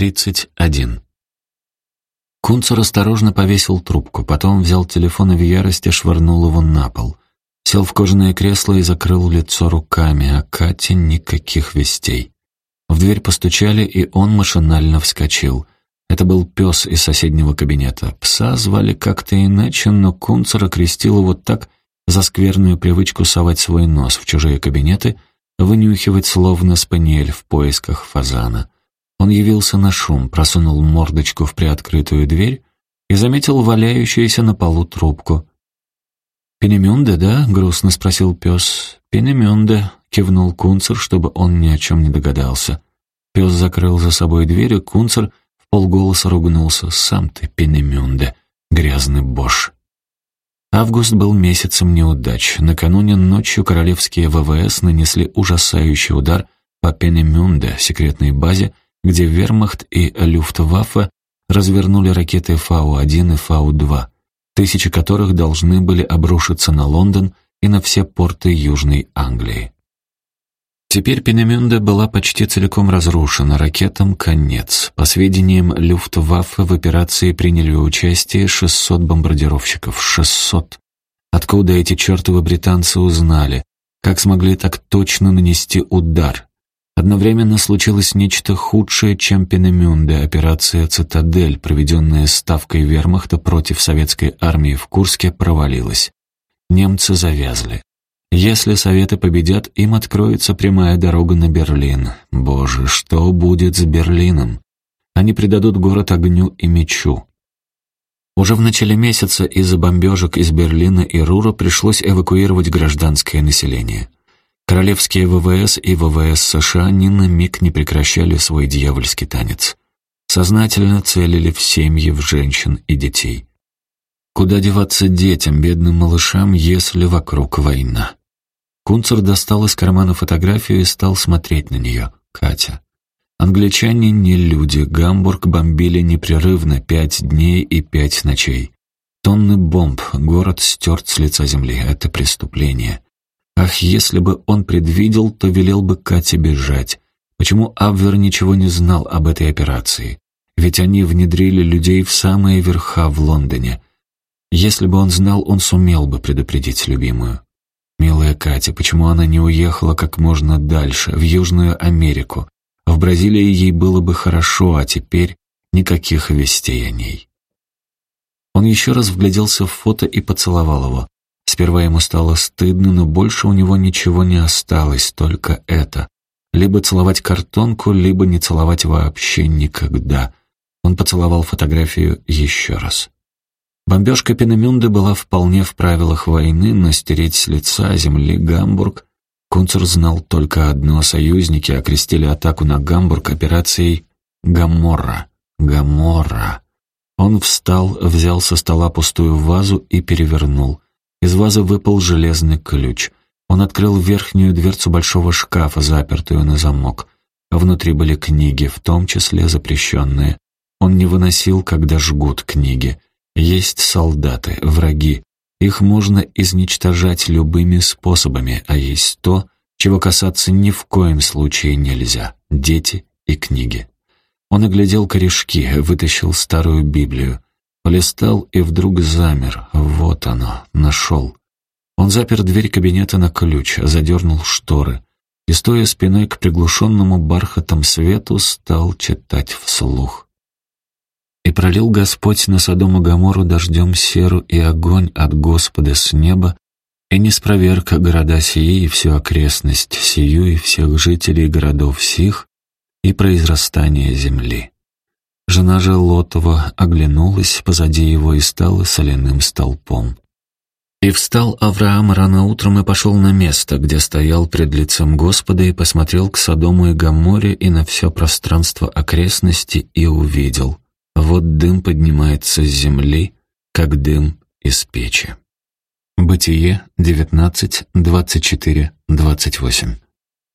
31. Кунцер осторожно повесил трубку, потом взял телефон и в ярости швырнул его на пол. Сел в кожаное кресло и закрыл лицо руками, а Кате никаких вестей. В дверь постучали, и он машинально вскочил. Это был пес из соседнего кабинета. Пса звали как-то иначе, но Кунцер окрестил его так за скверную привычку совать свой нос в чужие кабинеты, вынюхивать словно спаниель в поисках фазана. Он явился на шум, просунул мордочку в приоткрытую дверь и заметил валяющуюся на полу трубку. «Пенемюнде, да?» — грустно спросил пес. «Пенемюнде», — кивнул Кунцер, чтобы он ни о чем не догадался. Пес закрыл за собой дверь, и Кунцер в полголоса ругнулся. «Сам ты, Пенемюнде, грязный бош». Август был месяцем неудач. Накануне ночью королевские ВВС нанесли ужасающий удар по Пенемюнде, секретной базе, где Вермахт и Люфтваффе развернули ракеты Фау-1 и Фау-2, тысячи которых должны были обрушиться на Лондон и на все порты Южной Англии. Теперь Пенемюнде была почти целиком разрушена, ракетам конец. По сведениям Люфтваффе в операции приняли участие 600 бомбардировщиков. 600! Откуда эти чертовы британцы узнали? Как смогли так точно нанести удар? Одновременно случилось нечто худшее, чем Пенемюнде, операция «Цитадель», проведенная ставкой вермахта против советской армии в Курске, провалилась. Немцы завязли. Если Советы победят, им откроется прямая дорога на Берлин. Боже, что будет с Берлином? Они предадут город огню и мечу. Уже в начале месяца из-за бомбежек из Берлина и Рура пришлось эвакуировать гражданское население. Королевские ВВС и ВВС США ни на миг не прекращали свой дьявольский танец. Сознательно целили в семьи, в женщин и детей. Куда деваться детям, бедным малышам, если вокруг война? Кунцер достал из кармана фотографию и стал смотреть на нее. Катя. Англичане не люди, Гамбург бомбили непрерывно пять дней и пять ночей. Тонны бомб, город стерт с лица земли. Это преступление. Ах, если бы он предвидел, то велел бы Кате бежать. Почему Абвер ничего не знал об этой операции? Ведь они внедрили людей в самые верха в Лондоне. Если бы он знал, он сумел бы предупредить любимую. Милая Катя, почему она не уехала как можно дальше, в Южную Америку? В Бразилии ей было бы хорошо, а теперь никаких вестей о ней. Он еще раз вгляделся в фото и поцеловал его. Сперва ему стало стыдно, но больше у него ничего не осталось, только это. Либо целовать картонку, либо не целовать вообще никогда. Он поцеловал фотографию еще раз. Бомбежка Пенемюнда была вполне в правилах войны, но стереть с лица земли Гамбург... Кунцер знал только одно — союзники окрестили атаку на Гамбург операцией «Гаморра». «Гаморра». Он встал, взял со стола пустую вазу и перевернул — из вазы выпал железный ключ. Он открыл верхнюю дверцу большого шкафа, запертую на замок. Внутри были книги, в том числе запрещенные. Он не выносил, когда жгут книги. Есть солдаты, враги. Их можно изничтожать любыми способами, а есть то, чего касаться ни в коем случае нельзя — дети и книги. Он оглядел корешки, вытащил старую Библию. Полистал и вдруг замер. Вот оно, нашел. Он запер дверь кабинета на ключ, задернул шторы и, стоя спиной к приглушенному бархатом свету, стал читать вслух. «И пролил Господь на Содом и Гоморру дождем серу и огонь от Господа с неба, и не спроверка города сии и всю окрестность сию и всех жителей городов сих и произрастание земли. Жена же Лотова оглянулась позади его и стала соляным столпом. И встал Авраам рано утром и пошел на место, где стоял пред лицем Господа и посмотрел к Содому и Гоморе и на все пространство окрестности и увидел. Вот дым поднимается с земли, как дым из печи. Бытие 19, 24, 28